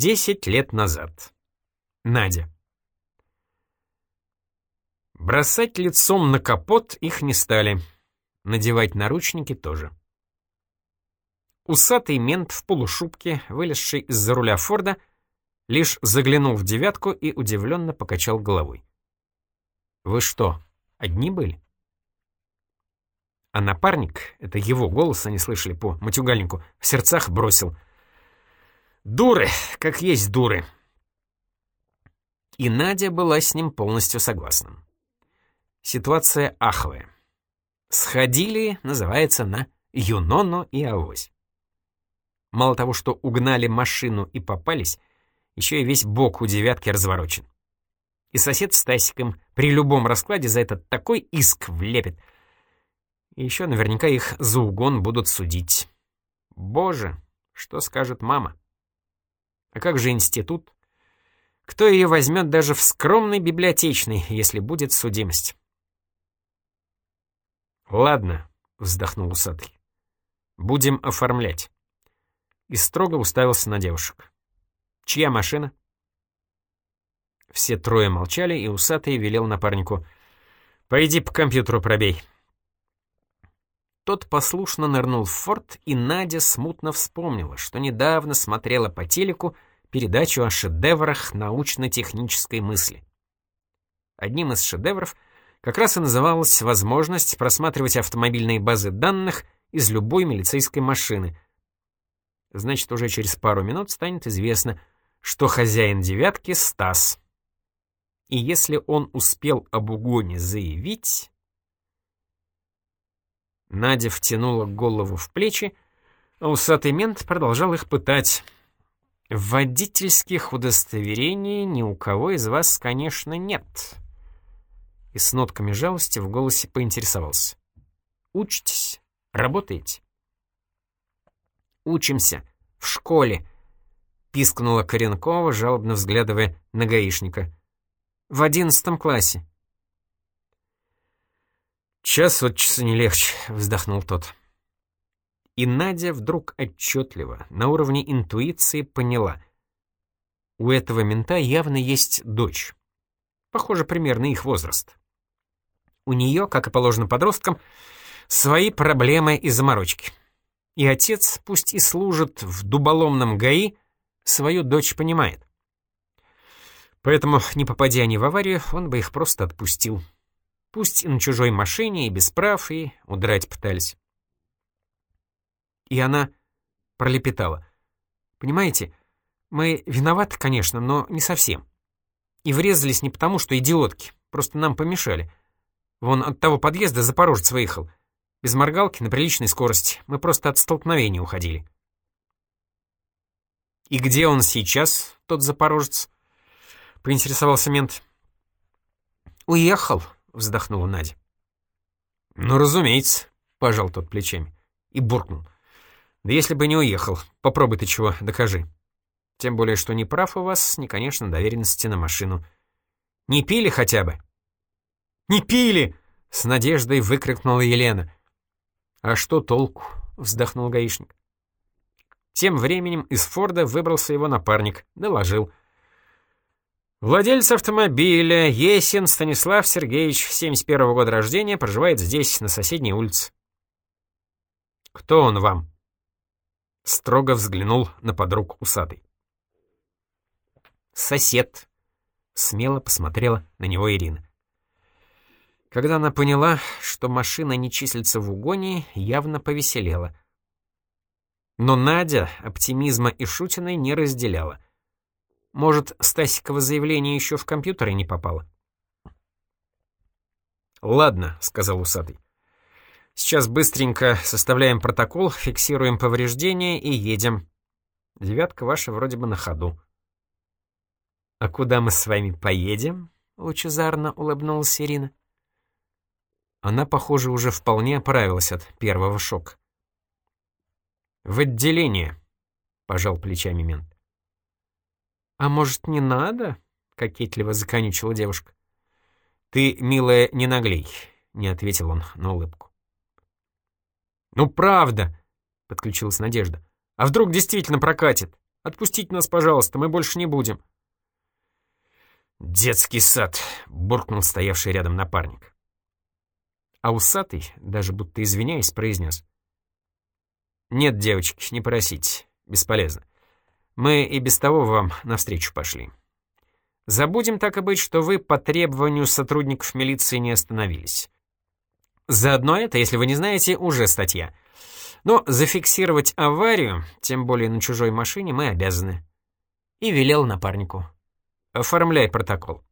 Десять лет назад. Надя. Бросать лицом на капот их не стали. Надевать наручники тоже. Усатый мент в полушубке, вылезший из-за руля Форда, лишь заглянул в девятку и удивленно покачал головой. «Вы что, одни были?» А напарник, это его голос они слышали по матюгальнику, в сердцах бросил. «Дуры, как есть дуры!» И Надя была с ним полностью согласна. Ситуация аховая. Сходили, называется, на Юноно и Авось. Мало того, что угнали машину и попались, еще и весь бок у девятки разворочен. И сосед с Тасиком при любом раскладе за это такой иск влепит. И еще наверняка их за угон будут судить. Боже, что скажет мама? А как же институт? Кто ее возьмет даже в скромный библиотечный, если будет судимость? «Ладно», — вздохнул усатый. «Будем оформлять». И строго уставился на девушек. «Чья машина?» Все трое молчали, и усатый велел напарнику. «Пойди по компьютеру пробей». Тот послушно нырнул в форт, и Надя смутно вспомнила, что недавно смотрела по телеку передачу о шедеврах научно-технической мысли. Одним из шедевров — как раз и называлась возможность просматривать автомобильные базы данных из любой милицейской машины. Значит, уже через пару минут станет известно, что хозяин «девятки» — Стас. И если он успел об угоне заявить... Надя втянула голову в плечи, а усатый мент продолжал их пытать. «Водительских удостоверений ни у кого из вас, конечно, нет и с нотками жалости в голосе поинтересовался. «Учитесь? Работаете?» «Учимся. В школе», — пискнула Коренкова, жалобно взглядывая на гаишника. «В одиннадцатом классе». «Час от часа не легче», — вздохнул тот. И Надя вдруг отчетливо, на уровне интуиции, поняла. У этого мента явно есть дочь. Похоже, примерно их возраст. У нее, как и положено подросткам, свои проблемы и заморочки. И отец, пусть и служит в дуболомном ГАИ, свою дочь понимает. Поэтому, не попадя они в аварию, он бы их просто отпустил. Пусть на чужой машине, и без прав, и удрать пытались. И она пролепетала. «Понимаете, мы виноваты, конечно, но не совсем. И врезались не потому, что идиотки, просто нам помешали. Вон от того подъезда запорожец выехал. Без моргалки, на приличной скорости. Мы просто от столкновения уходили. «И где он сейчас, тот запорожец?» — поинтересовался мент. «Уехал», — вздохнула Надя. «Ну, разумеется», — пожал тот плечами и буркнул. «Да если бы не уехал, попробуй ты чего, докажи. Тем более, что не прав у вас, ни, конечно, доверенности на машину. Не пили хотя бы?» Не пили!» — с надеждой выкрикнула Елена. «А что толку?» — вздохнул гаишник. Тем временем из Форда выбрался его напарник, доложил. Владелец автомобиля, Есин Станислав Сергеевич, 71 -го года рождения, проживает здесь, на соседней улице. «Кто он вам?» Строго взглянул на подруг усатый. «Сосед», — смело посмотрела на него Ирина. Когда она поняла, что машина не числится в угоне, явно повеселела. Но Надя оптимизма и шутиной не разделяла. Может, Стасикова заявление еще в компьютере не попало? «Ладно», — сказал усатый. «Сейчас быстренько составляем протокол, фиксируем повреждения и едем. Девятка ваша вроде бы на ходу». «А куда мы с вами поедем?» — лучезарно улыбнулась Ирина. Она, похоже, уже вполне оправилась от первого шока. «В отделение», — пожал плечами мент. «А может, не надо?» — кокетливо законючила девушка. «Ты, милая, не наглей», — не ответил он на улыбку. «Ну, правда», — подключилась Надежда. «А вдруг действительно прокатит? Отпустите нас, пожалуйста, мы больше не будем». «Детский сад», — буркнул стоявший рядом напарник. А усатый, даже будто извиняясь, произнес. «Нет, девочки, не просите, бесполезно. Мы и без того вам навстречу пошли. Забудем так и быть, что вы по требованию сотрудников милиции не остановились. Заодно это, если вы не знаете, уже статья. Но зафиксировать аварию, тем более на чужой машине, мы обязаны. И велел напарнику. Оформляй протокол.